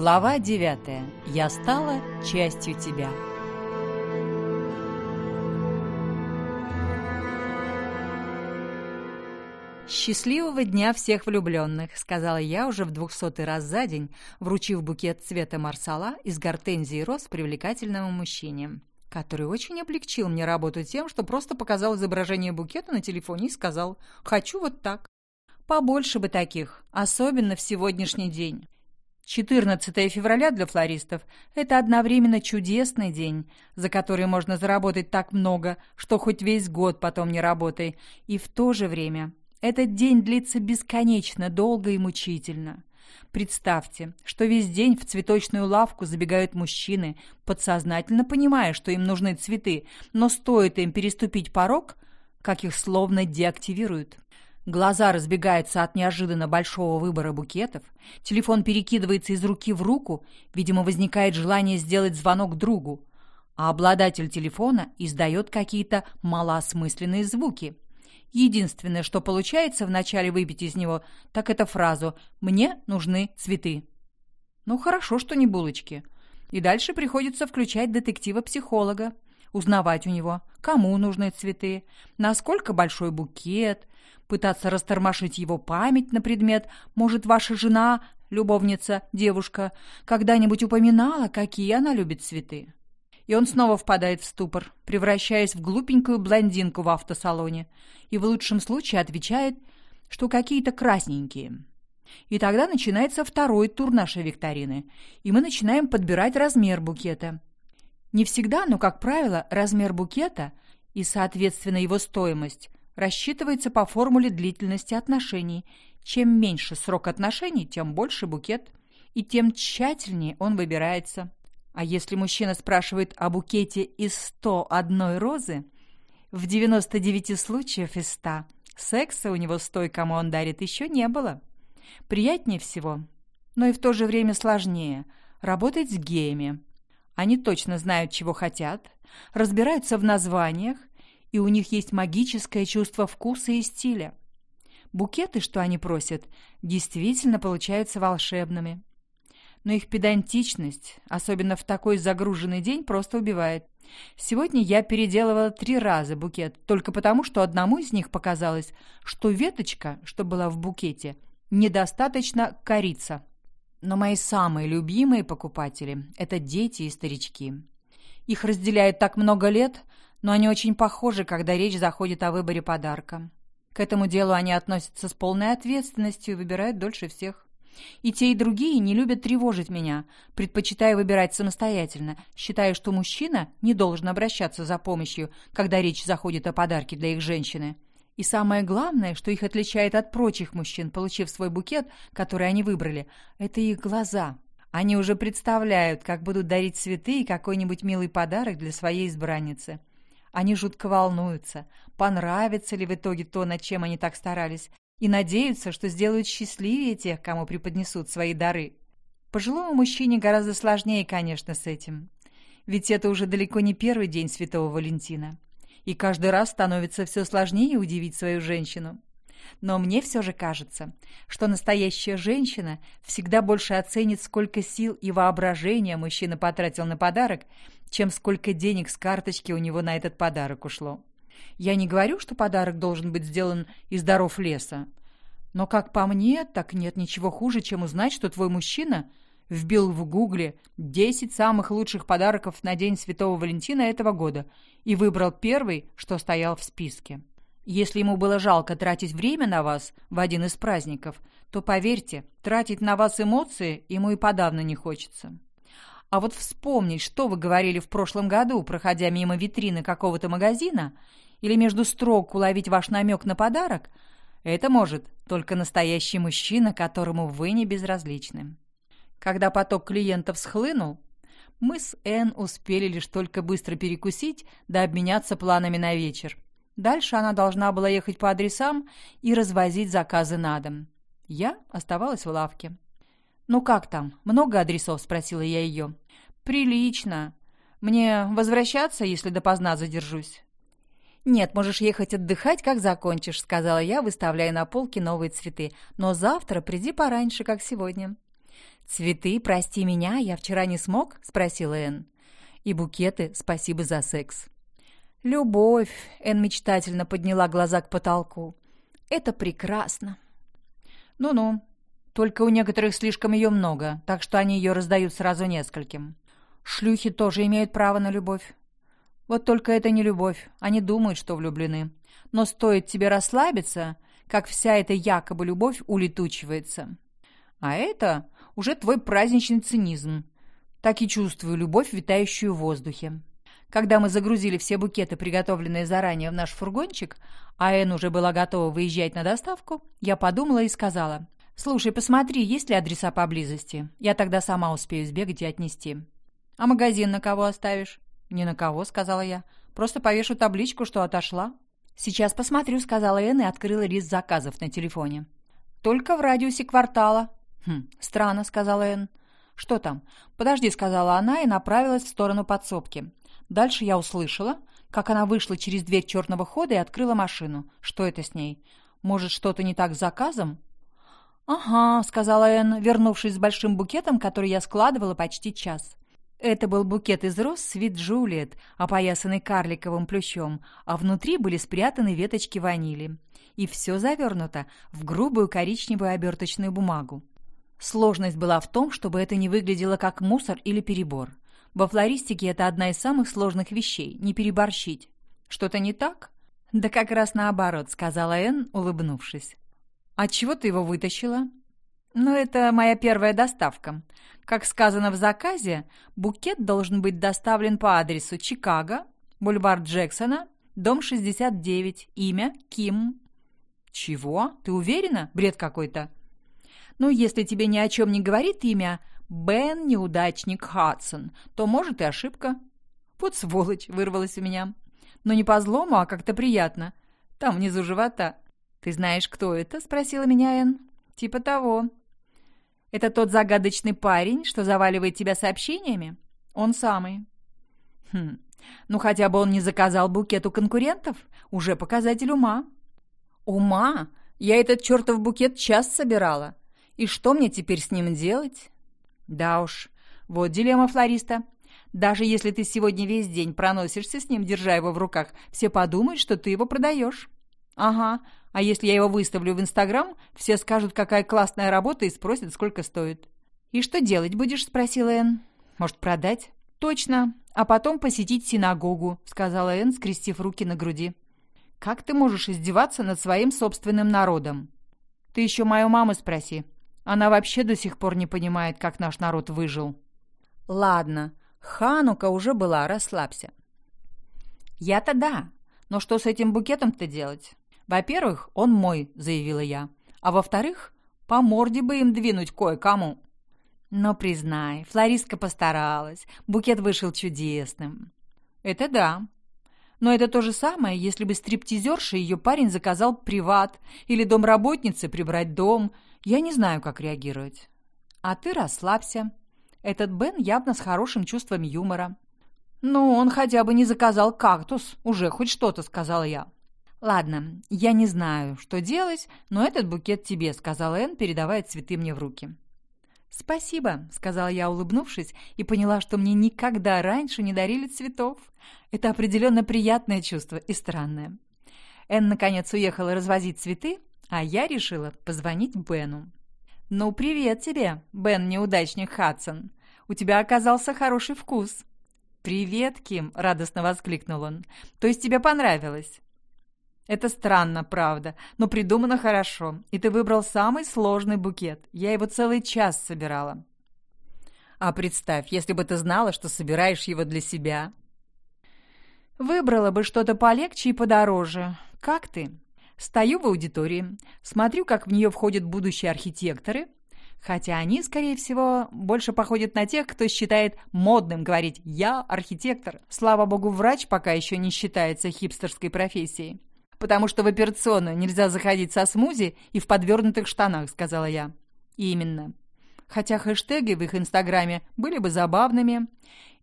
Глава 9. Я стала частью тебя. «Счастливого дня всех влюбленных», — сказала я уже в двухсотый раз за день, вручив букет цвета марсала из гортензии роз привлекательному мужчине, который очень облегчил мне работу тем, что просто показал изображение букета на телефоне и сказал «хочу вот так». Побольше бы таких, особенно в сегодняшний день. 14 февраля для флористов – это одновременно чудесный день, за который можно заработать так много, что хоть весь год потом не работай, и в то же время этот день длится бесконечно долго и мучительно. Представьте, что весь день в цветочную лавку забегают мужчины, подсознательно понимая, что им нужны цветы, но стоит им переступить порог, как их словно деактивируют. Глаза разбегаются от неожиданно большого выбора букетов, телефон перекидывается из руки в руку, видимо, возникает желание сделать звонок другу, а обладатель телефона издает какие-то малоосмысленные звуки. Единственное, что получается вначале выбить из него, так это фразу «Мне нужны цветы». Ну, хорошо, что не булочки. И дальше приходится включать детектива-психолога, узнавать у него, кому нужны цветы, насколько большой букет, пытаться растормошить его память на предмет, может, ваша жена, любовница, девушка, когда-нибудь упоминала, какие она любит цветы. И он снова впадает в ступор, превращаясь в глупенькую блондинку в автосалоне, и в лучшем случае отвечает, что какие-то красненькие. И тогда начинается второй тур нашей викторины, и мы начинаем подбирать размер букета. Не всегда, но, как правило, размер букета и, соответственно, его стоимость рассчитывается по формуле длительности отношений. Чем меньше срок отношений, тем больше букет, и тем тщательнее он выбирается. А если мужчина спрашивает о букете из 101 розы, в 99 случаев из 100 секса у него с той, кому он дарит, еще не было. Приятнее всего, но и в то же время сложнее, работать с геями. Они точно знают, чего хотят, разбираются в названиях и у них есть магическое чувство вкуса и стиля. Букеты, что они просят, действительно получаются волшебными. Но их педантичность, особенно в такой загруженный день, просто убивает. Сегодня я переделывала три раза букет, только потому, что одному из них показалось, что веточка, что была в букете, недостаточно корица. Но мои самые любимые покупатели – это дети и старички. Их разделяет так много лет, но они очень похожи, когда речь заходит о выборе подарка. К этому делу они относятся с полной ответственностью и выбирают дольше всех. И те, и другие не любят тревожить меня, предпочитая выбирать самостоятельно, считая, что мужчина не должен обращаться за помощью, когда речь заходит о подарке для их женщины. И самое главное, что их отличает от прочих мужчин, получив свой букет, который они выбрали, это их глаза. Они уже представляют, как будут дарить цветы и какой-нибудь милый подарок для своей избранницы. Они жутко волнуются, понравится ли в итоге то, над чем они так старались, и надеются, что сделают счастливее тех, кому преподнесут свои дары. Пожилому мужчине гораздо сложнее, конечно, с этим. Ведь это уже далеко не первый день Святого Валентина. И каждый раз становится все сложнее удивить свою женщину. Но мне все же кажется, что настоящая женщина всегда больше оценит, сколько сил и воображения мужчина потратил на подарок, чем сколько денег с карточки у него на этот подарок ушло. Я не говорю, что подарок должен быть сделан из даров леса. Но, как по мне, так нет ничего хуже, чем узнать, что твой мужчина вбил в гугле 10 самых лучших подарков на День Святого Валентина этого года и выбрал первый, что стоял в списке. Если ему было жалко тратить время на вас в один из праздников, то, поверьте, тратить на вас эмоции ему и подавно не хочется. А вот вспомнить, что вы говорили в прошлом году, проходя мимо витрины какого-то магазина, или между строк уловить ваш намек на подарок, это может только настоящий мужчина, которому вы не безразличны. Когда поток клиентов схлынул, мы с Энн успели лишь только быстро перекусить да обменяться планами на вечер. Дальше она должна была ехать по адресам и развозить заказы на дом. Я оставалась в лавке. «Ну как там? Много адресов?» – спросила я ее. «Прилично. Мне возвращаться, если допоздна задержусь?» «Нет, можешь ехать отдыхать, как закончишь», — сказала я, выставляя на полке новые цветы. «Но завтра приди пораньше, как сегодня». «Цветы, прости меня, я вчера не смог?» — спросила Энн. «И букеты, спасибо за секс». «Любовь», — Энн мечтательно подняла глаза к потолку. «Это прекрасно». «Ну-ну, только у некоторых слишком ее много, так что они ее раздают сразу нескольким. Шлюхи тоже имеют право на любовь. Вот только это не любовь, они думают, что влюблены. Но стоит тебе расслабиться, как вся эта якобы любовь улетучивается. А это уже твой праздничный цинизм. Так и чувствую любовь, витающую в воздухе. Когда мы загрузили все букеты, приготовленные заранее в наш фургончик, а Энн уже была готова выезжать на доставку, я подумала и сказала, «Слушай, посмотри, есть ли адреса поблизости. Я тогда сама успею сбегать и отнести». «А магазин на кого оставишь?» «Ни на кого», — сказала я. «Просто повешу табличку, что отошла». «Сейчас посмотрю», — сказала Энн и открыла лист заказов на телефоне. «Только в радиусе квартала». «Хм, странно», — сказала Энн. «Что там?» «Подожди», — сказала она и направилась в сторону подсобки. Дальше я услышала, как она вышла через дверь черного хода и открыла машину. Что это с ней? Может, что-то не так с заказом? «Ага», — сказала Энн, вернувшись с большим букетом, который я складывала почти час. Это был букет из роз свит Джулиет, опоясанный карликовым плющом, а внутри были спрятаны веточки ванили. И все завернуто в грубую коричневую оберточную бумагу. Сложность была в том, чтобы это не выглядело как мусор или перебор. Во флористике это одна из самых сложных вещей — не переборщить. Что-то не так? Да как раз наоборот, сказала Энн, улыбнувшись. А чего ты его вытащила? Ну, это моя первая доставка. Как сказано в заказе, букет должен быть доставлен по адресу Чикаго, бульвар Джексона, дом 69, имя Ким. Чего? Ты уверена? Бред какой-то. Ну, если тебе ни о чем не говорит имя, Бен Неудачник Хадсон, то, может, и ошибка. Вот сволочь, вырвалась у меня. Но не по злому, а как-то приятно. Там внизу живота. «Ты знаешь, кто это?» — спросила меня Энн. «Типа того». «Это тот загадочный парень, что заваливает тебя сообщениями?» «Он самый». «Хм, ну хотя бы он не заказал букет у конкурентов. Уже показатель ума». «Ума? Я этот чертов букет час собирала. И что мне теперь с ним делать?» Да уж, вот дилемма флориста. Даже если ты сегодня весь день проносишься с ним, держа его в руках, все подумают, что ты его продаешь. Ага, а если я его выставлю в Инстаграм, все скажут, какая классная работа и спросят, сколько стоит. «И что делать будешь?» – спросила Энн. «Может, продать?» «Точно. А потом посетить синагогу», – сказала Энн, скрестив руки на груди. «Как ты можешь издеваться над своим собственным народом?» «Ты еще мою маму спроси. Она вообще до сих пор не понимает, как наш народ выжил. Ладно, Ханука уже была, расслабься. Я-то да, но что с этим букетом-то делать? Во-первых, он мой, заявила я. А во-вторых, по морде бы им двинуть кое-кому. Но признай, флористка постаралась, букет вышел чудесным. Это да. Но это то же самое, если бы стриптизерша ее парень заказал приват или домработнице прибрать дом – я не знаю, как реагировать. А ты расслабься. Этот Бен явно с хорошим чувством юмора. «Ну, он хотя бы не заказал кактус, уже хоть что-то», — сказала я. «Ладно, я не знаю, что делать, но этот букет тебе», — сказала Энн, передавая цветы мне в руки. «Спасибо», — сказала я, улыбнувшись, и поняла, что мне никогда раньше не дарили цветов. Это определенно приятное чувство и странное. Энн, наконец, уехала развозить цветы, а я решила позвонить Бену. «Ну, привет тебе, Бен-неудачник Хадсон. У тебя оказался хороший вкус». «Привет, Ким!» — радостно воскликнул он. «То есть тебе понравилось?» «Это странно, правда, но придумано хорошо, и ты выбрал самый сложный букет. Я его целый час собирала». «А представь, если бы ты знала, что собираешь его для себя». «Выбрала бы что-то полегче и подороже. Как ты?» Стою в аудитории, смотрю, как в нее входят будущие архитекторы, хотя они, скорее всего, больше походят на тех, кто считает модным говорить «я архитектор». Слава богу, врач пока еще не считается хипстерской профессией. «Потому что в операционную нельзя заходить со смузи и в подвернутых штанах», — сказала я. «Именно. Хотя хэштеги в их инстаграме были бы забавными.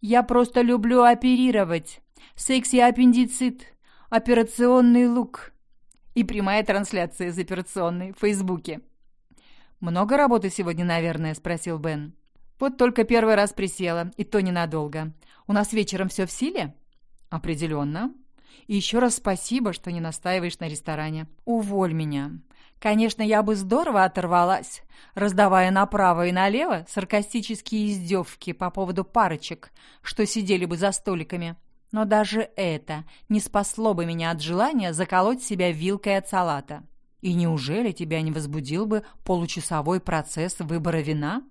«Я просто люблю оперировать. Секси-аппендицит. Операционный лук» и прямая трансляция из операционной в Фейсбуке. «Много работы сегодня, наверное?» – спросил Бен. «Вот только первый раз присела, и то ненадолго. У нас вечером все в силе?» «Определенно. И еще раз спасибо, что не настаиваешь на ресторане. Уволь меня. Конечно, я бы здорово оторвалась, раздавая направо и налево саркастические издевки по поводу парочек, что сидели бы за столиками. Но даже это не спасло бы меня от желания заколоть себя вилкой от салата. И неужели тебя не возбудил бы получасовой процесс выбора вина?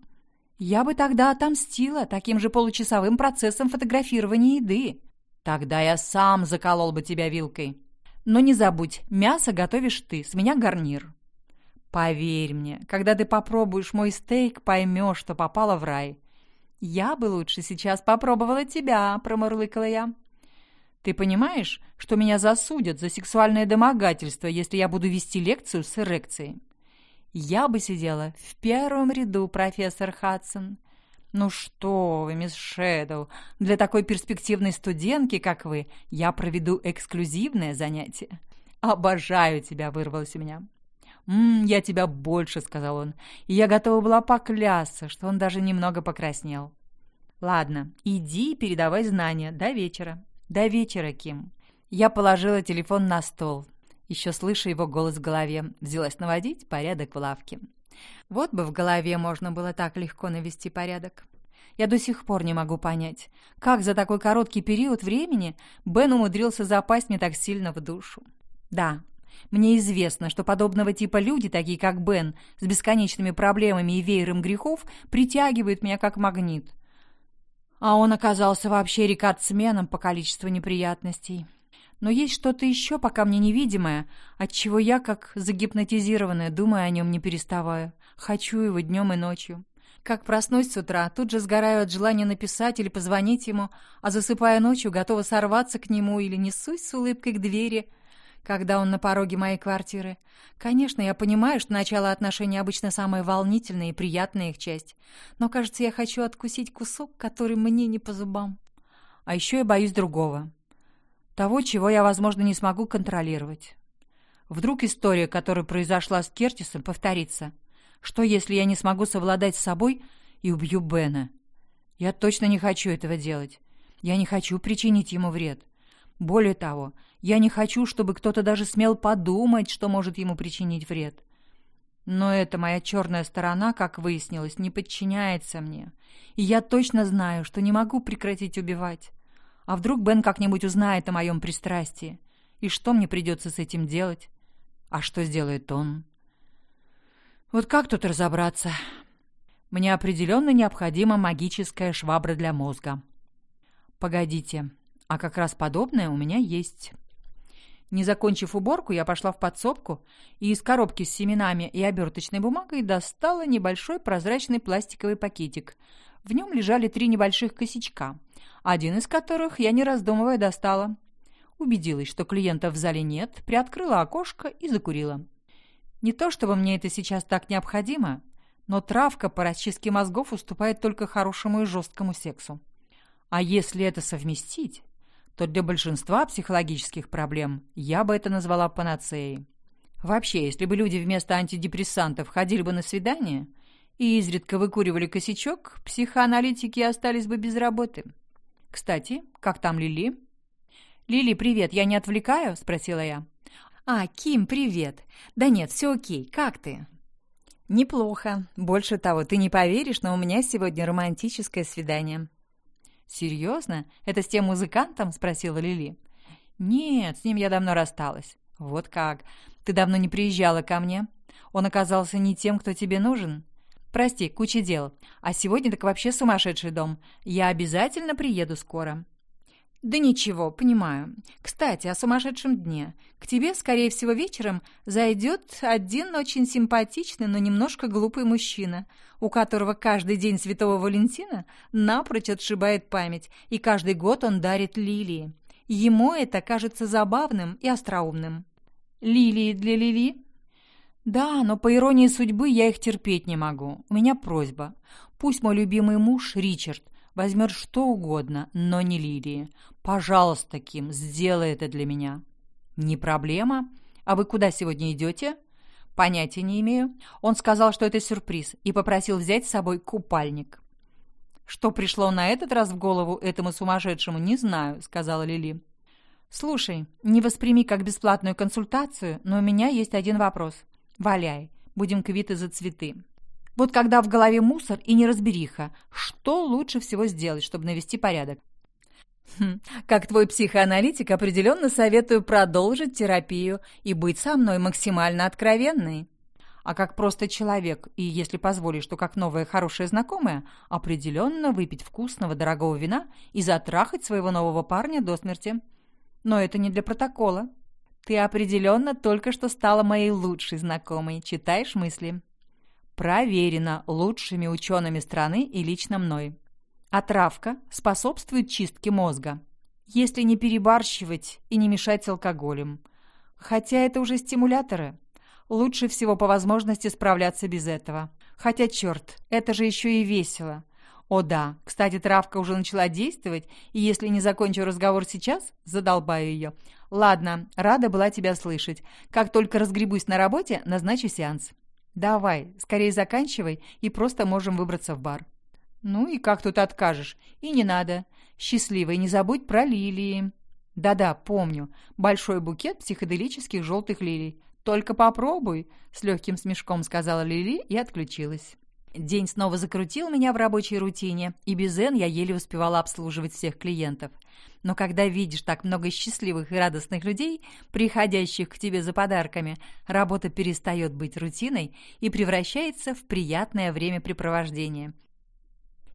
Я бы тогда отомстила таким же получасовым процессом фотографирования еды. Тогда я сам заколол бы тебя вилкой. Но не забудь, мясо готовишь ты, с меня гарнир. Поверь мне, когда ты попробуешь мой стейк, поймешь, что попала в рай. Я бы лучше сейчас попробовала тебя, промурлыкала я. Ты понимаешь, что меня засудят за сексуальное домогательство, если я буду вести лекцию с эрекцией? Я бы сидела в первом ряду, профессор Хадсон. Ну что вы, мисс Шэдоу, для такой перспективной студентки, как вы, я проведу эксклюзивное занятие. Обожаю тебя, вырвалось у меня. «М, я тебя больше», — сказал он, и я готова была поклясться, что он даже немного покраснел. «Ладно, иди передавай знания до вечера». «До вечера, Ким». Я положила телефон на стол. Еще слыша его голос в голове, взялась наводить порядок в лавке. Вот бы в голове можно было так легко навести порядок. Я до сих пор не могу понять, как за такой короткий период времени Бен умудрился запасть мне так сильно в душу. Да, мне известно, что подобного типа люди, такие как Бен, с бесконечными проблемами и веером грехов, притягивают меня как магнит. А он оказался вообще рекордсменом по количеству неприятностей. Но есть что-то еще, пока мне невидимое, от чего я, как загипнотизированная, думаю о нем не переставая. Хочу его днем и ночью. Как проснусь с утра, тут же сгораю от желания написать или позвонить ему, а засыпая ночью, готова сорваться к нему или несусь с улыбкой к двери, когда он на пороге моей квартиры. Конечно, я понимаю, что начало отношений обычно самая волнительная и приятная их часть. Но, кажется, я хочу откусить кусок, который мне не по зубам. А еще я боюсь другого. Того, чего я, возможно, не смогу контролировать. Вдруг история, которая произошла с Кертисом, повторится. Что, если я не смогу совладать с собой и убью Бена? Я точно не хочу этого делать. Я не хочу причинить ему вред. Более того, я не хочу, чтобы кто-то даже смел подумать, что может ему причинить вред. Но эта моя черная сторона, как выяснилось, не подчиняется мне. И я точно знаю, что не могу прекратить убивать. А вдруг Бен как-нибудь узнает о моем пристрастии? И что мне придется с этим делать? А что сделает он? Вот как тут разобраться? Мне определенно необходима магическая швабра для мозга. Погодите, а как раз подобное у меня есть. Не закончив уборку, я пошла в подсобку и из коробки с семенами и оберточной бумагой достала небольшой прозрачный пластиковый пакетик. В нем лежали три небольших косячка, один из которых я, не раздумывая, достала. Убедилась, что клиентов в зале нет, приоткрыла окошко и закурила. Не то чтобы мне это сейчас так необходимо, но травка по расчистке мозгов уступает только хорошему и жесткому сексу. А если это совместить, то для большинства психологических проблем я бы это назвала панацеей. Вообще, если бы люди вместо антидепрессантов ходили бы на свидание и изредка выкуривали косячок, психоаналитики остались бы без работы. Кстати, как там Лили? «Лили, привет, я не отвлекаю?» – спросила я. «А, Ким, привет. Да нет, все окей. Как ты?» «Неплохо. Больше того, ты не поверишь, но у меня сегодня романтическое свидание». «Серьезно? Это с тем музыкантом?» – спросила Лили. «Нет, с ним я давно рассталась». «Вот как? Ты давно не приезжала ко мне? Он оказался не тем, кто тебе нужен?» «Прости, куча дел. А сегодня так вообще сумасшедший дом. Я обязательно приеду скоро». «Да ничего, понимаю. Кстати, о сумасшедшем дне. К тебе, скорее всего, вечером зайдет один очень симпатичный, но немножко глупый мужчина, у которого каждый день Святого Валентина напрочь отшибает память, и каждый год он дарит лилии. Ему это кажется забавным и остроумным». «Лилии для Лили?» «Да, но по иронии судьбы я их терпеть не могу. У меня просьба. Пусть мой любимый муж, Ричард, возьмет что угодно, но не лилии. Пожалуйста, Ким, сделай это для меня». «Не проблема. А вы куда сегодня идете?» Понятия не имею. Он сказал, что это сюрприз, и попросил взять с собой купальник. Что пришло на этот раз в голову этому сумасшедшему, не знаю, сказала Лили. Слушай, не восприми как бесплатную консультацию, но у меня есть один вопрос. Валяй, будем квиты за цветы. Вот когда в голове мусор и неразбериха, что лучше всего сделать, чтобы навести порядок? Хм, как твой психоаналитик, определенно советую продолжить терапию и быть со мной максимально откровенной. А как просто человек, и, если позволишь, то как новая хорошая знакомая, определенно выпить вкусного дорогого вина и затрахать своего нового парня до смерти. Но это не для протокола. Ты определенно только что стала моей лучшей знакомой. Читаешь мысли? Проверено лучшими учеными страны и лично мной. Отравка способствует чистке мозга, если не перебарщивать и не мешать с алкоголем. Хотя это уже стимуляторы. Лучше всего по возможности справляться без этого. Хотя, черт, это же еще и весело. О да, кстати, травка уже начала действовать, и если не закончу разговор сейчас, задолбаю ее. Ладно, рада была тебя слышать. Как только разгребусь на работе, назначу сеанс. Давай, скорее заканчивай, и просто можем выбраться в бар. «Ну и как тут откажешь? И не надо. Счастливой не забудь про лилии». «Да-да, помню. Большой букет психоделических желтых лилий. Только попробуй», — с легким смешком сказала Лили и отключилась. День снова закрутил меня в рабочей рутине, и без Эн я еле успевала обслуживать всех клиентов. Но когда видишь так много счастливых и радостных людей, приходящих к тебе за подарками, работа перестает быть рутиной и превращается в приятное времяпрепровождение —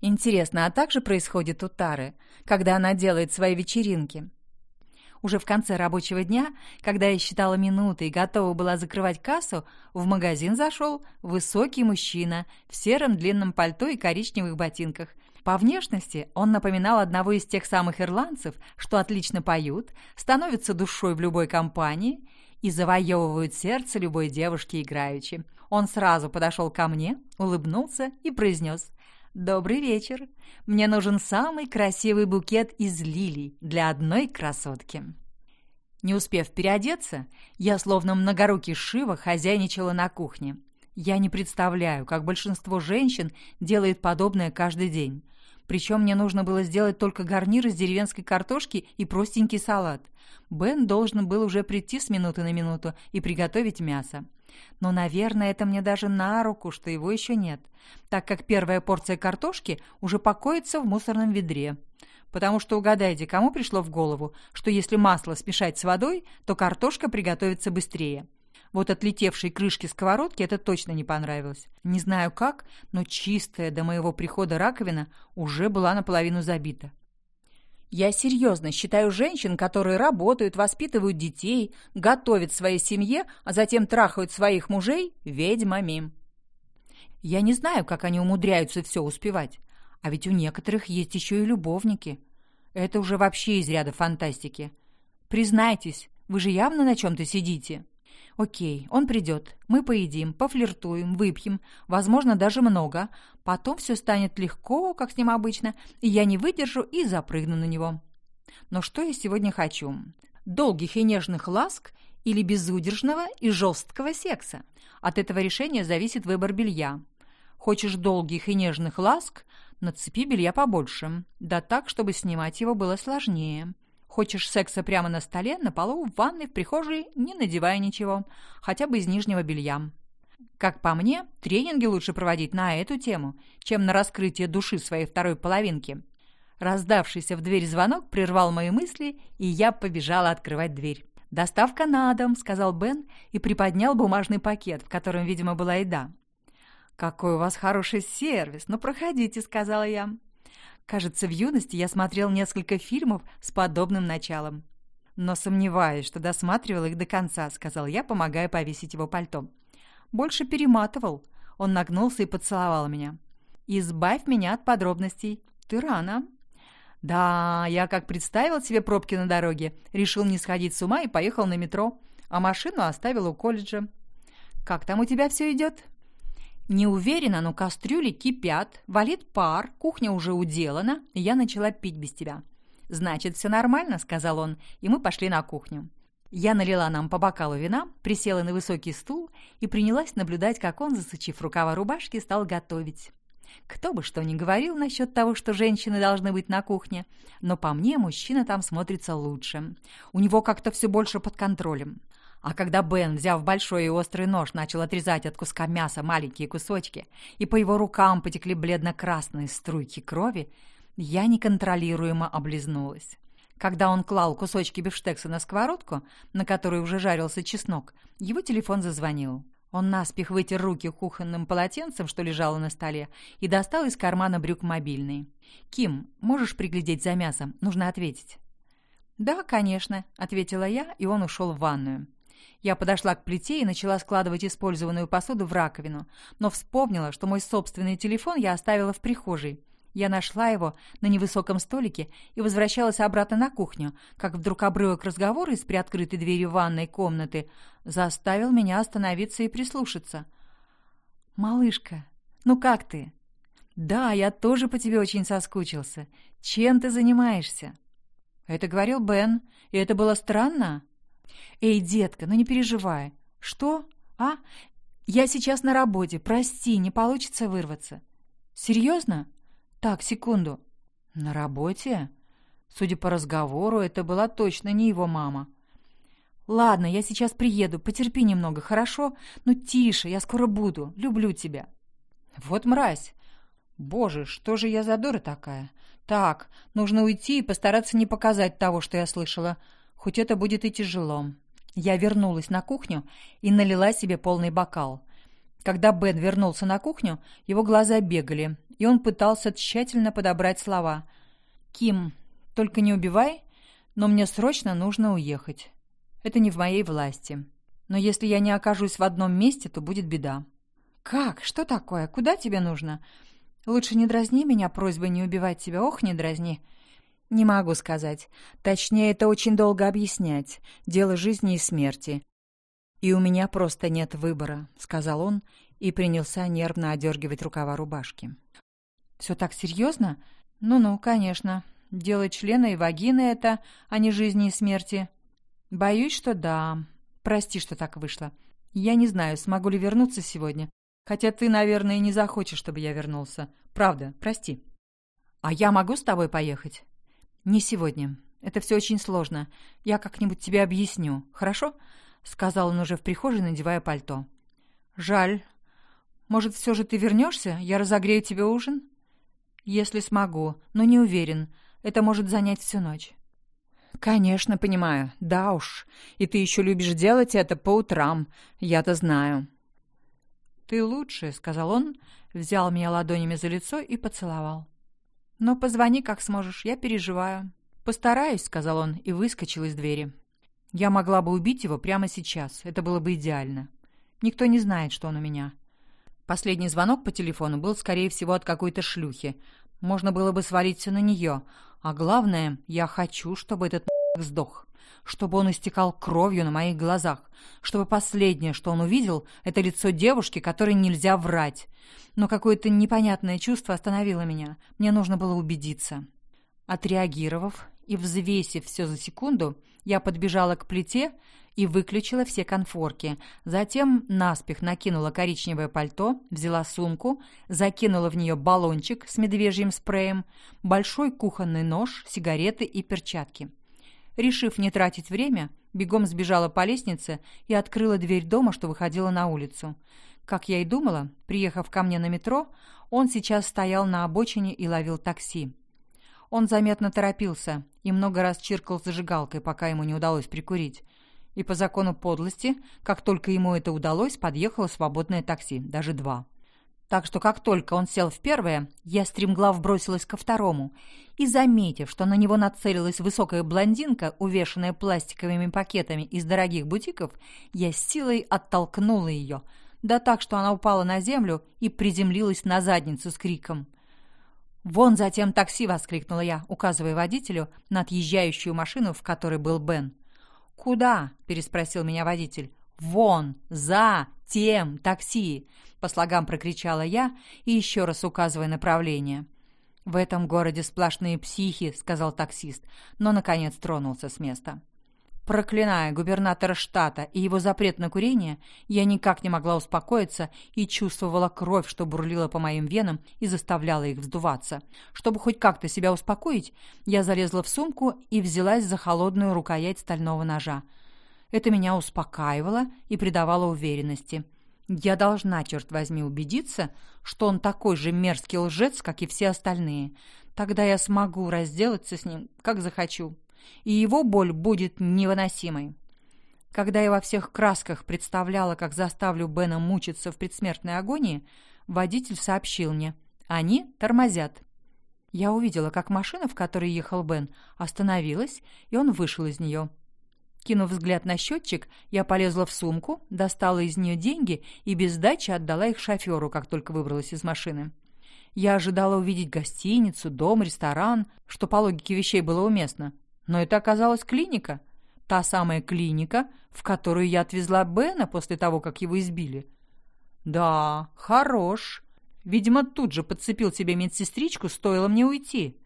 Интересно, а так же происходит у Тары, когда она делает свои вечеринки? Уже в конце рабочего дня, когда я считала минуты и готова была закрывать кассу, в магазин зашел высокий мужчина в сером длинном пальто и коричневых ботинках. По внешности он напоминал одного из тех самых ирландцев, что отлично поют, становятся душой в любой компании и завоевывают сердце любой девушки играючи. Он сразу подошел ко мне, улыбнулся и произнес «Добрый вечер. Мне нужен самый красивый букет из лилий для одной красотки». Не успев переодеться, я словно многорукий Шива хозяйничала на кухне. Я не представляю, как большинство женщин делает подобное каждый день. Причем мне нужно было сделать только гарнир из деревенской картошки и простенький салат. Бен должен был уже прийти с минуты на минуту и приготовить мясо. Но, наверное, это мне даже на руку, что его еще нет, так как первая порция картошки уже покоится в мусорном ведре. Потому что угадайте, кому пришло в голову, что если масло смешать с водой, то картошка приготовится быстрее. Вот отлетевшей крышки сковородки это точно не понравилось. Не знаю как, но чистая до моего прихода раковина уже была наполовину забита. Я серьезно считаю женщин, которые работают, воспитывают детей, готовят своей семье, а затем трахают своих мужей, ведьмами. Я не знаю, как они умудряются все успевать. А ведь у некоторых есть еще и любовники. Это уже вообще из ряда фантастики. Признайтесь, вы же явно на чем-то сидите. Окей, он придет. Мы поедим, пофлиртуем, выпьем, возможно, даже много. Потом все станет легко, как с ним обычно, и я не выдержу и запрыгну на него. Но что я сегодня хочу? Долгих и нежных ласк или безудержного и жесткого секса? От этого решения зависит выбор белья. Хочешь долгих и нежных ласк? Нацепи белья побольше. Да так, чтобы снимать его было сложнее. Хочешь секса прямо на столе, на полу, в ванной, в прихожей, не надевая ничего, хотя бы из нижнего белья. Как по мне, тренинги лучше проводить на эту тему, чем на раскрытие души своей второй половинки. Раздавшийся в дверь звонок прервал мои мысли, и я побежала открывать дверь. «Доставка на дом», — сказал Бен и приподнял бумажный пакет, в котором, видимо, была еда. «Какой у вас хороший сервис! Ну, проходите», — сказала я. Кажется, в юности я смотрел несколько фильмов с подобным началом. Но сомневаюсь, что досматривал их до конца, сказал я, помогая повесить его пальто. Больше перематывал. Он нагнулся и поцеловал меня. «Избавь меня от подробностей. Ты рано». «Да, я как представил себе пробки на дороге, решил не сходить с ума и поехал на метро, а машину оставил у колледжа». «Как там у тебя все идет?» Не уверена, но кастрюли кипят, валит пар, кухня уже уделана, и я начала пить без тебя. «Значит, все нормально», — сказал он, и мы пошли на кухню. Я налила нам по бокалу вина, присела на высокий стул и принялась наблюдать, как он, засучив рукава рубашки, стал готовить. Кто бы что ни говорил насчет того, что женщины должны быть на кухне, но по мне мужчина там смотрится лучше. У него как-то все больше под контролем. А когда Бен, взяв большой и острый нож, начал отрезать от куска мяса маленькие кусочки, и по его рукам потекли бледно-красные струйки крови, я неконтролируемо облизнулась. Когда он клал кусочки бифштекса на сковородку, на которой уже жарился чеснок, его телефон зазвонил. Он наспех вытер руки кухонным полотенцем, что лежало на столе, и достал из кармана брюк мобильный. «Ким, можешь приглядеть за мясом? Нужно ответить». «Да, конечно», — ответила я, и он ушел в ванную. Я подошла к плите и начала складывать использованную посуду в раковину, но вспомнила, что мой собственный телефон я оставила в прихожей. Я нашла его на невысоком столике и возвращалась обратно на кухню, как вдруг обрывок разговора из приоткрытой двери ванной комнаты заставил меня остановиться и прислушаться. «Малышка, ну как ты?» «Да, я тоже по тебе очень соскучился. Чем ты занимаешься?» Это говорил Бен, и это было странно. «Эй, детка, ну не переживай. Что? А? Я сейчас на работе, прости, не получится вырваться». «Серьезно?» «Так, секунду. На работе?» Судя по разговору, это была точно не его мама. «Ладно, я сейчас приеду, потерпи немного, хорошо? Ну, тише, я скоро буду. Люблю тебя». «Вот мразь! Боже, что же я за дура такая? Так, нужно уйти и постараться не показать того, что я слышала, хоть это будет и тяжело». Я вернулась на кухню и налила себе полный бокал. Когда Бен вернулся на кухню, его глаза бегали, и он пытался тщательно подобрать слова. «Ким, только не убивай, но мне срочно нужно уехать. Это не в моей власти. Но если я не окажусь в одном месте, то будет беда». «Как? Что такое? Куда тебе нужно? Лучше не дразни меня просьбой не убивать тебя. Ох, не дразни». «Не могу сказать. Точнее, это очень долго объяснять. Дело жизни и смерти. И у меня просто нет выбора», — сказал он и принялся нервно одергивать рукава рубашки. Все так серьезно? Ну-ну, конечно. Дело члена и вагины это, а не жизни и смерти. Боюсь, что да. Прости, что так вышло. Я не знаю, смогу ли вернуться сегодня. Хотя ты, наверное, не захочешь, чтобы я вернулся. Правда, прости. А я могу с тобой поехать? Не сегодня. Это все очень сложно. Я как-нибудь тебе объясню, хорошо? Сказал он уже в прихожей, надевая пальто. Жаль. Может, все же ты вернешься? Я разогрею тебе ужин? «Если смогу, но не уверен. Это может занять всю ночь». «Конечно, понимаю. Да уж. И ты еще любишь делать это по утрам. Я-то знаю». «Ты лучше», — сказал он, взял меня ладонями за лицо и поцеловал. «Но позвони, как сможешь. Я переживаю». «Постараюсь», — сказал он и выскочил из двери. Я могла бы убить его прямо сейчас. Это было бы идеально. Никто не знает, что он у меня. Последний звонок по телефону был, скорее всего, от какой-то шлюхи. Можно было бы свалить все на нее. А главное, я хочу, чтобы этот сдох. Чтобы он истекал кровью на моих глазах. Чтобы последнее, что он увидел, это лицо девушки, которой нельзя врать. Но какое-то непонятное чувство остановило меня. Мне нужно было убедиться. Отреагировав и взвесив все за секунду, я подбежала к плите и выключила все конфорки. Затем наспех накинула коричневое пальто, взяла сумку, закинула в нее баллончик с медвежьим спреем, большой кухонный нож, сигареты и перчатки. Решив не тратить время, бегом сбежала по лестнице и открыла дверь дома, что выходила на улицу. Как я и думала, приехав ко мне на метро, он сейчас стоял на обочине и ловил такси. Он заметно торопился и много раз чиркал зажигалкой, пока ему не удалось прикурить. И по закону подлости, как только ему это удалось, подъехало свободное такси, даже два. Так что как только он сел в первое, я стремглав бросилась ко второму. И, заметив, что на него нацелилась высокая блондинка, увешанная пластиковыми пакетами из дорогих бутиков, я с силой оттолкнула ее. Да так, что она упала на землю и приземлилась на задницу с криком. «Вон затем такси!» — воскликнула я, указывая водителю на отъезжающую машину, в которой был Бен. «Куда?» – переспросил меня водитель. «Вон! За! Тем! Такси!» – по слогам прокричала я и еще раз указывая направление. «В этом городе сплошные психи», – сказал таксист, но, наконец, тронулся с места. Проклиная губернатора штата и его запрет на курение, я никак не могла успокоиться и чувствовала кровь, что бурлила по моим венам и заставляла их вздуваться. Чтобы хоть как-то себя успокоить, я залезла в сумку и взялась за холодную рукоять стального ножа. Это меня успокаивало и придавало уверенности. Я должна, черт возьми, убедиться, что он такой же мерзкий лжец, как и все остальные. Тогда я смогу разделаться с ним, как захочу и его боль будет невыносимой. Когда я во всех красках представляла, как заставлю Бена мучиться в предсмертной агонии, водитель сообщил мне, они тормозят. Я увидела, как машина, в которой ехал Бен, остановилась, и он вышел из нее. Кинув взгляд на счетчик, я полезла в сумку, достала из нее деньги и без сдачи отдала их шоферу, как только выбралась из машины. Я ожидала увидеть гостиницу, дом, ресторан, что по логике вещей было уместно. Но это оказалась клиника. Та самая клиника, в которую я отвезла Бена после того, как его избили. Да, хорош. Видимо, тут же подцепил себе медсестричку, стоило мне уйти.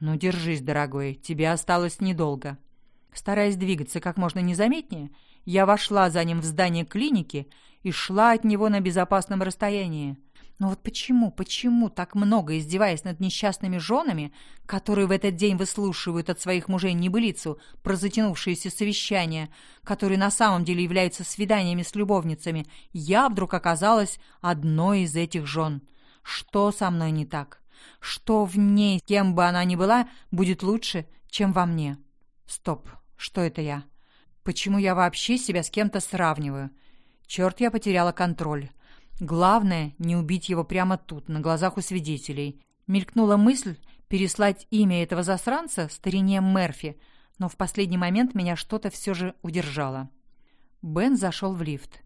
Ну, держись, дорогой, тебе осталось недолго. Стараясь двигаться как можно незаметнее, я вошла за ним в здание клиники и шла от него на безопасном расстоянии. Но вот почему, почему так много издеваясь над несчастными женами, которые в этот день выслушивают от своих мужей небылицу про затянувшиеся совещания, которые на самом деле являются свиданиями с любовницами, я вдруг оказалась одной из этих жен? Что со мной не так? Что в ней, кем бы она ни была, будет лучше, чем во мне? Стоп, что это я? Почему я вообще себя с кем-то сравниваю? Черт, я потеряла контроль. Главное — не убить его прямо тут, на глазах у свидетелей. Мелькнула мысль переслать имя этого засранца старине Мерфи, но в последний момент меня что-то все же удержало. Бен зашел в лифт.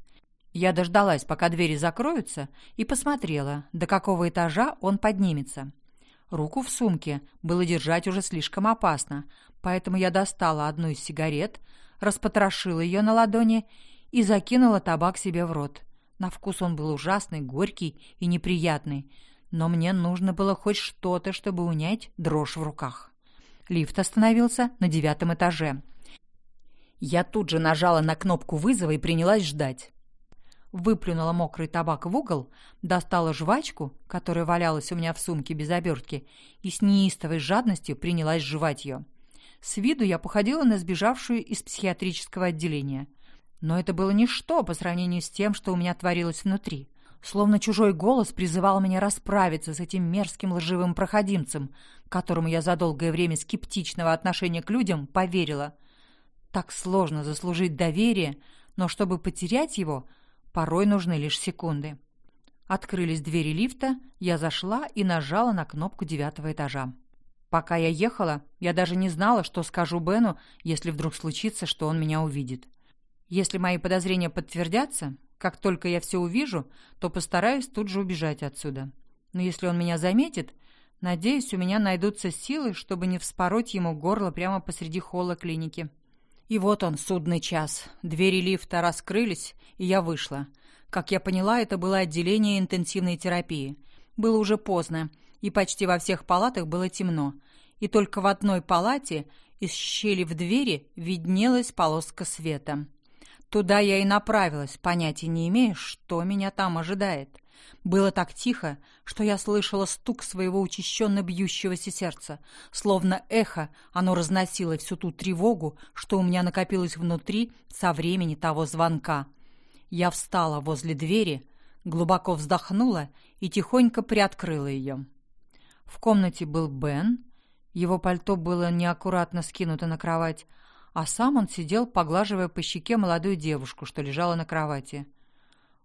Я дождалась, пока двери закроются, и посмотрела, до какого этажа он поднимется. Руку в сумке было держать уже слишком опасно, поэтому я достала одну из сигарет, распотрошила ее на ладони и закинула табак себе в рот. На вкус он был ужасный, горький и неприятный, но мне нужно было хоть что-то, чтобы унять дрожь в руках. Лифт остановился на девятом этаже. Я тут же нажала на кнопку вызова и принялась ждать. Выплюнула мокрый табак в угол, достала жвачку, которая валялась у меня в сумке без обертки, и с неистовой жадностью принялась жевать ее. С виду я походила на сбежавшую из психиатрического отделения – но это было ничто по сравнению с тем, что у меня творилось внутри. Словно чужой голос призывал меня расправиться с этим мерзким лживым проходимцем, которому я за долгое время скептичного отношения к людям поверила. Так сложно заслужить доверие, но чтобы потерять его, порой нужны лишь секунды. Открылись двери лифта, я зашла и нажала на кнопку девятого этажа. Пока я ехала, я даже не знала, что скажу Бену, если вдруг случится, что он меня увидит. Если мои подозрения подтвердятся, как только я все увижу, то постараюсь тут же убежать отсюда. Но если он меня заметит, надеюсь, у меня найдутся силы, чтобы не вспороть ему горло прямо посреди холла клиники. И вот он, судный час. Двери лифта раскрылись, и я вышла. Как я поняла, это было отделение интенсивной терапии. Было уже поздно, и почти во всех палатах было темно. И только в одной палате из щели в двери виднелась полоска света. Туда я и направилась, понятия не имея, что меня там ожидает. Было так тихо, что я слышала стук своего учащенно бьющегося сердца. Словно эхо оно разносило всю ту тревогу, что у меня накопилось внутри со времени того звонка. Я встала возле двери, глубоко вздохнула и тихонько приоткрыла ее. В комнате был Бен. Его пальто было неаккуратно скинуто на кровать, а сам он сидел, поглаживая по щеке молодую девушку, что лежала на кровати.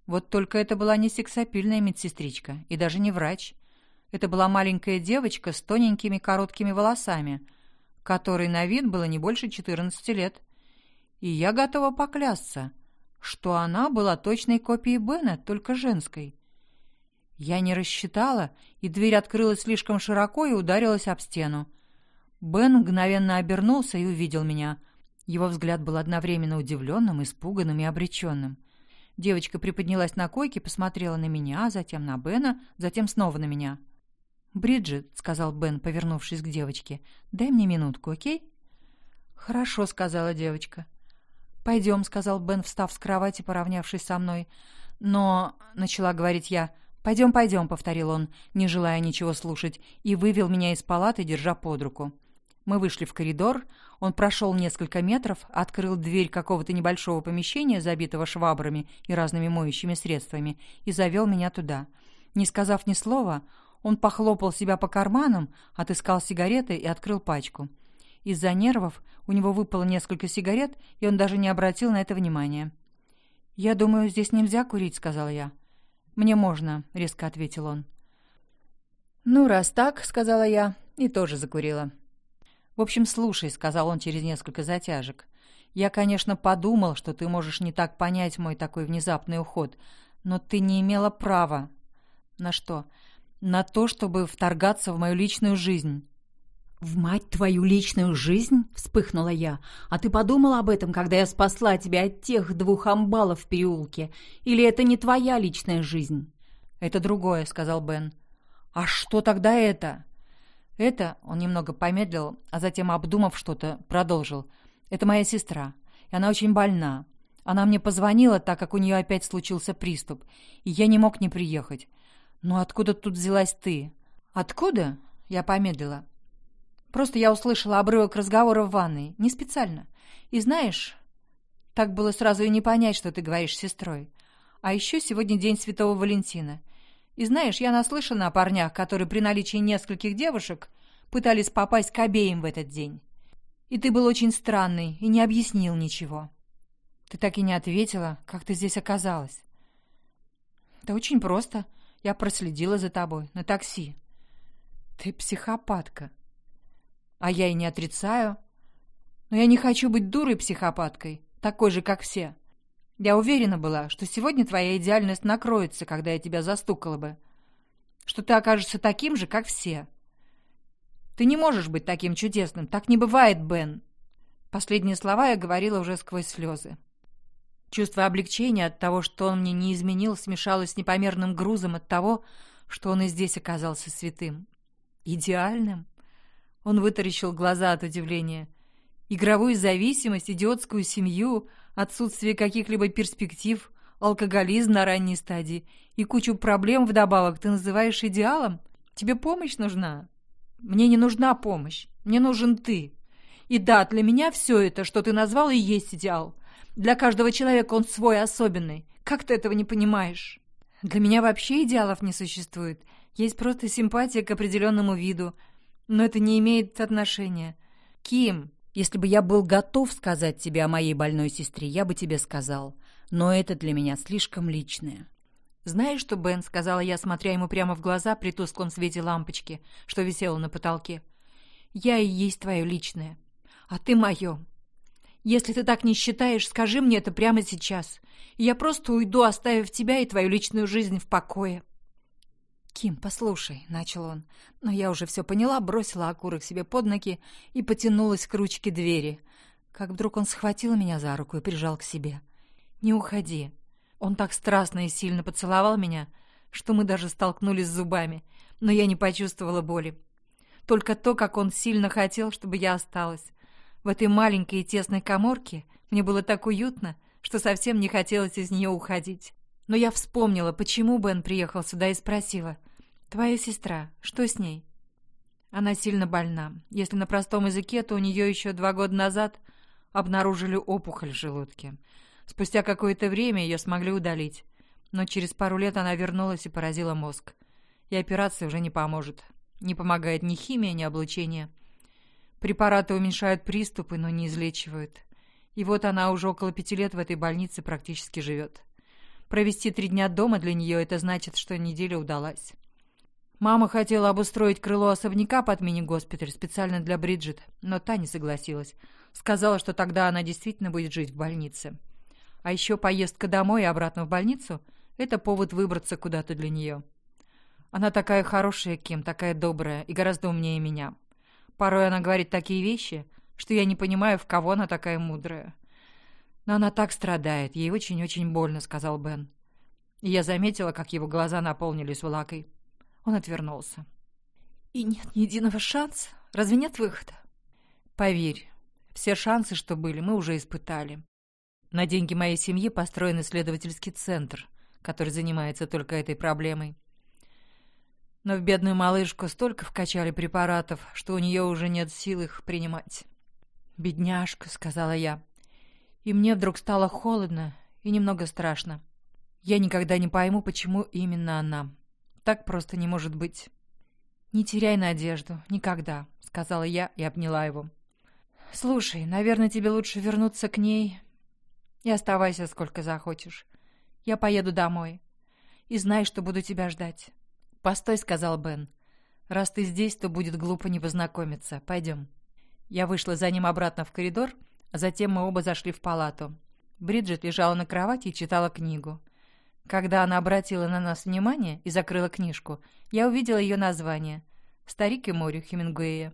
Вот только это была не сексапильная медсестричка и даже не врач. Это была маленькая девочка с тоненькими короткими волосами, которой на вид было не больше 14 лет. И я готова поклясться, что она была точной копией Бена, только женской. Я не рассчитала, и дверь открылась слишком широко и ударилась об стену. Бен мгновенно обернулся и увидел меня — его взгляд был одновременно удивленным, испуганным и обреченным. Девочка приподнялась на койке, посмотрела на меня, затем на Бена, затем снова на меня. «Бриджит», — сказал Бен, повернувшись к девочке, — «дай мне минутку, окей?» «Хорошо», — сказала девочка. «Пойдем», — сказал Бен, встав с кровати, поравнявшись со мной. «Но...» — начала говорить я. «Пойдем, пойдем», — повторил он, не желая ничего слушать, и вывел меня из палаты, держа под руку. Мы вышли в коридор, он прошел несколько метров, открыл дверь какого-то небольшого помещения, забитого швабрами и разными моющими средствами, и завел меня туда. Не сказав ни слова, он похлопал себя по карманам, отыскал сигареты и открыл пачку. Из-за нервов у него выпало несколько сигарет, и он даже не обратил на это внимания. «Я думаю, здесь нельзя курить», — сказал я. «Мне можно», — резко ответил он. «Ну, раз так», — сказала я, и тоже закурила. «В общем, слушай», — сказал он через несколько затяжек. «Я, конечно, подумал, что ты можешь не так понять мой такой внезапный уход, но ты не имела права». «На что?» «На то, чтобы вторгаться в мою личную жизнь». «В мать твою личную жизнь?» — вспыхнула я. «А ты подумал об этом, когда я спасла тебя от тех двух амбалов в переулке? Или это не твоя личная жизнь?» «Это другое», — сказал Бен. «А что тогда это?» «Это...» — он немного помедлил, а затем, обдумав что-то, продолжил. «Это моя сестра, и она очень больна. Она мне позвонила, так как у нее опять случился приступ, и я не мог не приехать. Но откуда тут взялась ты?» «Откуда?» — я помедлила. «Просто я услышала обрывок разговора в ванной, не специально. И знаешь, так было сразу и не понять, что ты говоришь с сестрой. А еще сегодня день Святого Валентина». И знаешь, я наслышана о парнях, которые при наличии нескольких девушек пытались попасть к обеим в этот день. И ты был очень странный и не объяснил ничего. Ты так и не ответила, как ты здесь оказалась. Да очень просто. Я проследила за тобой на такси. Ты психопатка. А я и не отрицаю. Но я не хочу быть дурой-психопаткой, такой же, как все. Я уверена была, что сегодня твоя идеальность накроется, когда я тебя застукала бы. Что ты окажешься таким же, как все. Ты не можешь быть таким чудесным. Так не бывает, Бен. Последние слова я говорила уже сквозь слезы. Чувство облегчения от того, что он мне не изменил, смешалось с непомерным грузом от того, что он и здесь оказался святым. Идеальным? Он вытаращил глаза от удивления. Игровую зависимость, идиотскую семью — отсутствие каких-либо перспектив, алкоголизм на ранней стадии и кучу проблем вдобавок ты называешь идеалом? Тебе помощь нужна? Мне не нужна помощь. Мне нужен ты. И да, для меня все это, что ты назвал, и есть идеал. Для каждого человека он свой, особенный. Как ты этого не понимаешь? Для меня вообще идеалов не существует. Есть просто симпатия к определенному виду. Но это не имеет отношения. Ким, если бы я был готов сказать тебе о моей больной сестре, я бы тебе сказал. Но это для меня слишком личное. «Знаешь что, Бен?» — сказала я, смотря ему прямо в глаза при тусклом свете лампочки, что висела на потолке. «Я и есть твое личное, а ты мое. Если ты так не считаешь, скажи мне это прямо сейчас, я просто уйду, оставив тебя и твою личную жизнь в покое». «Ким, послушай», — начал он, но я уже все поняла, бросила окурок себе под ноги и потянулась к ручке двери. Как вдруг он схватил меня за руку и прижал к себе. «Не уходи». Он так страстно и сильно поцеловал меня, что мы даже столкнулись зубами, но я не почувствовала боли. Только то, как он сильно хотел, чтобы я осталась. В этой маленькой и тесной коморке мне было так уютно, что совсем не хотелось из нее уходить. Но я вспомнила, почему Бен приехал сюда и спросила. «Твоя сестра, что с ней?» Она сильно больна. Если на простом языке, то у нее еще два года назад обнаружили опухоль в желудке. Спустя какое-то время ее смогли удалить. Но через пару лет она вернулась и поразила мозг. И операция уже не поможет. Не помогает ни химия, ни облучение. Препараты уменьшают приступы, но не излечивают. И вот она уже около пяти лет в этой больнице практически живет. Провести три дня дома для нее – это значит, что неделя удалась. Мама хотела обустроить крыло особняка под мини-госпиталь специально для Бриджит, но та не согласилась. Сказала, что тогда она действительно будет жить в больнице. А еще поездка домой и обратно в больницу – это повод выбраться куда-то для нее. Она такая хорошая, Ким, такая добрая и гораздо умнее меня. Порой она говорит такие вещи, что я не понимаю, в кого она такая мудрая. «Но она так страдает, ей очень-очень больно», — сказал Бен. И я заметила, как его глаза наполнились влакой. Он отвернулся. «И нет ни единого шанса? Разве нет выхода?» «Поверь, все шансы, что были, мы уже испытали. На деньги моей семьи построен исследовательский центр, который занимается только этой проблемой. Но в бедную малышку столько вкачали препаратов, что у нее уже нет сил их принимать. «Бедняжка», — сказала я. И мне вдруг стало холодно и немного страшно. Я никогда не пойму, почему именно она. Так просто не может быть. «Не теряй надежду. Никогда», — сказала я и обняла его. «Слушай, наверное, тебе лучше вернуться к ней и оставайся сколько захочешь. Я поеду домой. И знай, что буду тебя ждать». «Постой», — сказал Бен. «Раз ты здесь, то будет глупо не познакомиться. Пойдем». Я вышла за ним обратно в коридор, затем мы оба зашли в палату. Бриджит лежала на кровати и читала книгу. Когда она обратила на нас внимание и закрыла книжку, я увидела ее название «Старик и море» Хемингуэя.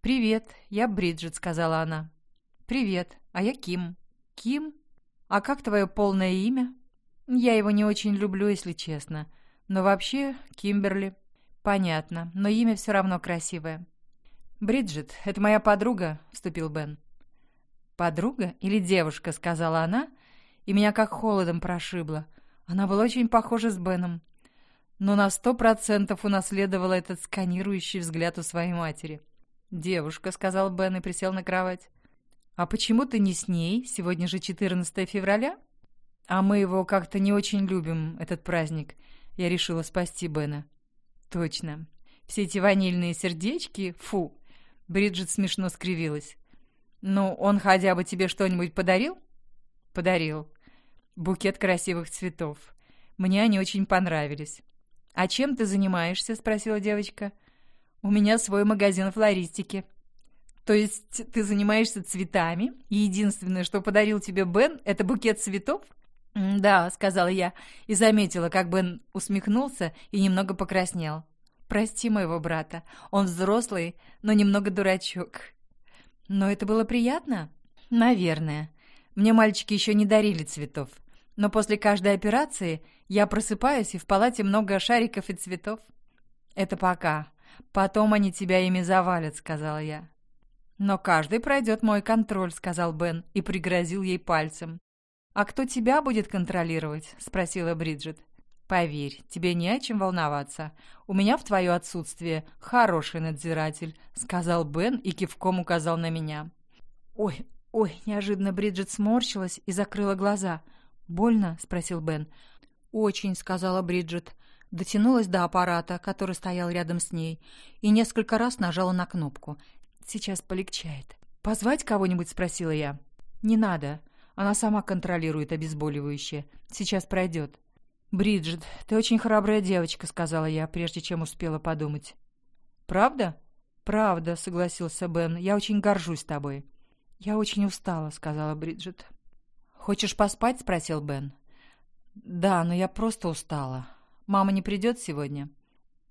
«Привет, я Бриджит», — сказала она. «Привет, а я Ким». «Ким? А как твое полное имя?» «Я его не очень люблю, если честно. Но вообще Кимберли». «Понятно, но имя все равно красивое». «Бриджит, это моя подруга», — вступил Бен. «Подруга или девушка?» — сказала она, и меня как холодом прошибло. Она была очень похожа с Беном, но на сто процентов унаследовала этот сканирующий взгляд у своей матери. «Девушка», — сказал Бен и присел на кровать. «А почему ты не с ней? Сегодня же 14 февраля?» «А мы его как-то не очень любим, этот праздник». Я решила спасти Бена. «Точно. Все эти ванильные сердечки, фу!» Бриджит смешно скривилась. «Ну, он хотя бы тебе что-нибудь подарил?» «Подарил букет красивых цветов. Мне они очень понравились. «А чем ты занимаешься?» — спросила девочка. «У меня свой магазин флористики». «То есть ты занимаешься цветами, и единственное, что подарил тебе Бен, это букет цветов?» «Да», — сказала я, и заметила, как Бен усмехнулся и немного покраснел. «Прости моего брата. Он взрослый, но немного дурачок». «Но это было приятно?» «Наверное. Мне мальчики еще не дарили цветов. Но после каждой операции я просыпаюсь, и в палате много шариков и цветов. Это пока. Потом они тебя ими завалят, сказала я. Но каждый пройдет мой контроль, сказал Бен и пригрозил ей пальцем. А кто тебя будет контролировать? спросила Бриджит. Поверь, тебе не о чем волноваться. У меня в твое отсутствие хороший надзиратель, сказал Бен и кивком указал на меня. Ой, ой, неожиданно Бриджит сморщилась и закрыла глаза. «Больно?» — спросил Бен. «Очень», — сказала Бриджит. Дотянулась до аппарата, который стоял рядом с ней, и несколько раз нажала на кнопку. «Сейчас полегчает». «Позвать кого-нибудь?» — спросила я. «Не надо. Она сама контролирует обезболивающее. Сейчас пройдет». «Бриджит, ты очень храбрая девочка», — сказала я, прежде чем успела подумать. «Правда?» «Правда», — согласился Бен. «Я очень горжусь тобой». «Я очень устала», — сказала Бриджит. «Хочешь поспать?» — спросил Бен. «Да, но я просто устала. Мама не придет сегодня?»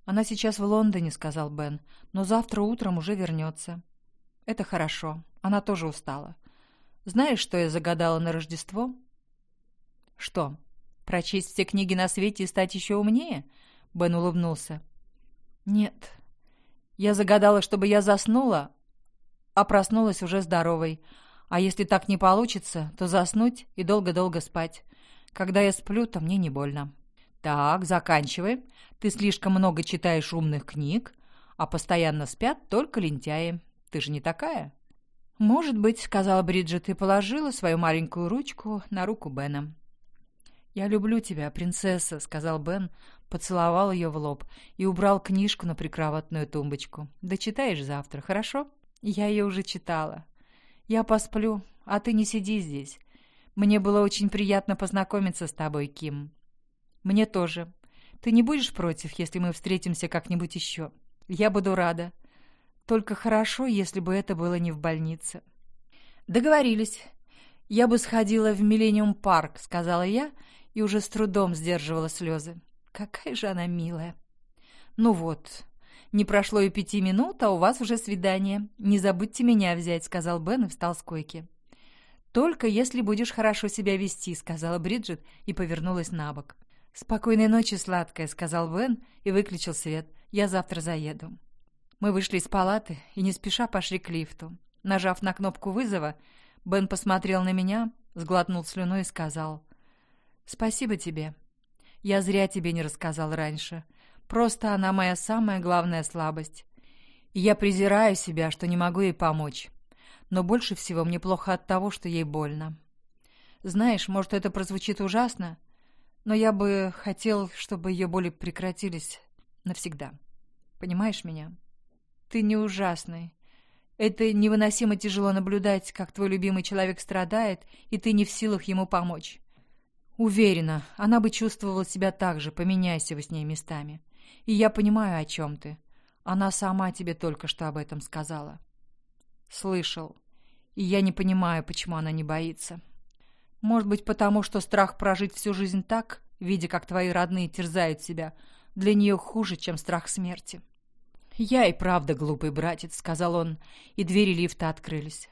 «Она сейчас в Лондоне», — сказал Бен, «но завтра утром уже вернется». «Это хорошо. Она тоже устала. Знаешь, что я загадала на Рождество?» «Что? Прочесть все книги на свете и стать еще умнее?» Бен улыбнулся. «Нет. Я загадала, чтобы я заснула, а проснулась уже здоровой, а если так не получится, то заснуть и долго-долго спать. Когда я сплю, то мне не больно. Так, заканчивай. Ты слишком много читаешь умных книг, а постоянно спят только лентяи. Ты же не такая? Может быть, сказала Бриджит и положила свою маленькую ручку на руку Бена. «Я люблю тебя, принцесса», — сказал Бен, поцеловал ее в лоб и убрал книжку на прикроватную тумбочку. «Дочитаешь завтра, хорошо?» «Я ее уже читала». «Я посплю, а ты не сиди здесь. Мне было очень приятно познакомиться с тобой, Ким». «Мне тоже. Ты не будешь против, если мы встретимся как-нибудь еще? Я буду рада. Только хорошо, если бы это было не в больнице». «Договорились. Я бы сходила в Миллениум Парк», — сказала я, и уже с трудом сдерживала слезы. «Какая же она милая!» «Ну вот, «Не прошло и пяти минут, а у вас уже свидание. Не забудьте меня взять», — сказал Бен и встал с койки. «Только если будешь хорошо себя вести», — сказала Бриджит и повернулась на бок. «Спокойной ночи, сладкая», — сказал Бен и выключил свет. «Я завтра заеду». Мы вышли из палаты и не спеша пошли к лифту. Нажав на кнопку вызова, Бен посмотрел на меня, сглотнул слюной и сказал. «Спасибо тебе. Я зря тебе не рассказал раньше. Просто она моя самая главная слабость. И я презираю себя, что не могу ей помочь. Но больше всего мне плохо от того, что ей больно. Знаешь, может, это прозвучит ужасно, но я бы хотел, чтобы ее боли прекратились навсегда. Понимаешь меня? Ты не ужасный. Это невыносимо тяжело наблюдать, как твой любимый человек страдает, и ты не в силах ему помочь. Уверена, она бы чувствовала себя так же, поменяйся вы с ней местами. И я понимаю, о чем ты. Она сама тебе только что об этом сказала. Слышал. И я не понимаю, почему она не боится. Может быть, потому что страх прожить всю жизнь так, видя, как твои родные терзают себя, для нее хуже, чем страх смерти. «Я и правда глупый братец», — сказал он, и двери лифта открылись.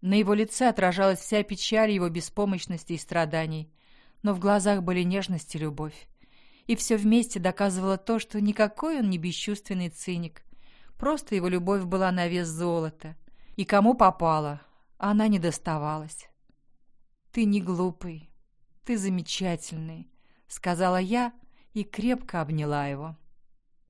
На его лице отражалась вся печаль его беспомощности и страданий, но в глазах были нежность и любовь. И все вместе доказывало то, что никакой он не бесчувственный циник. Просто его любовь была на вес золота. И кому попало, она не доставалась. «Ты не глупый, ты замечательный», — сказала я и крепко обняла его.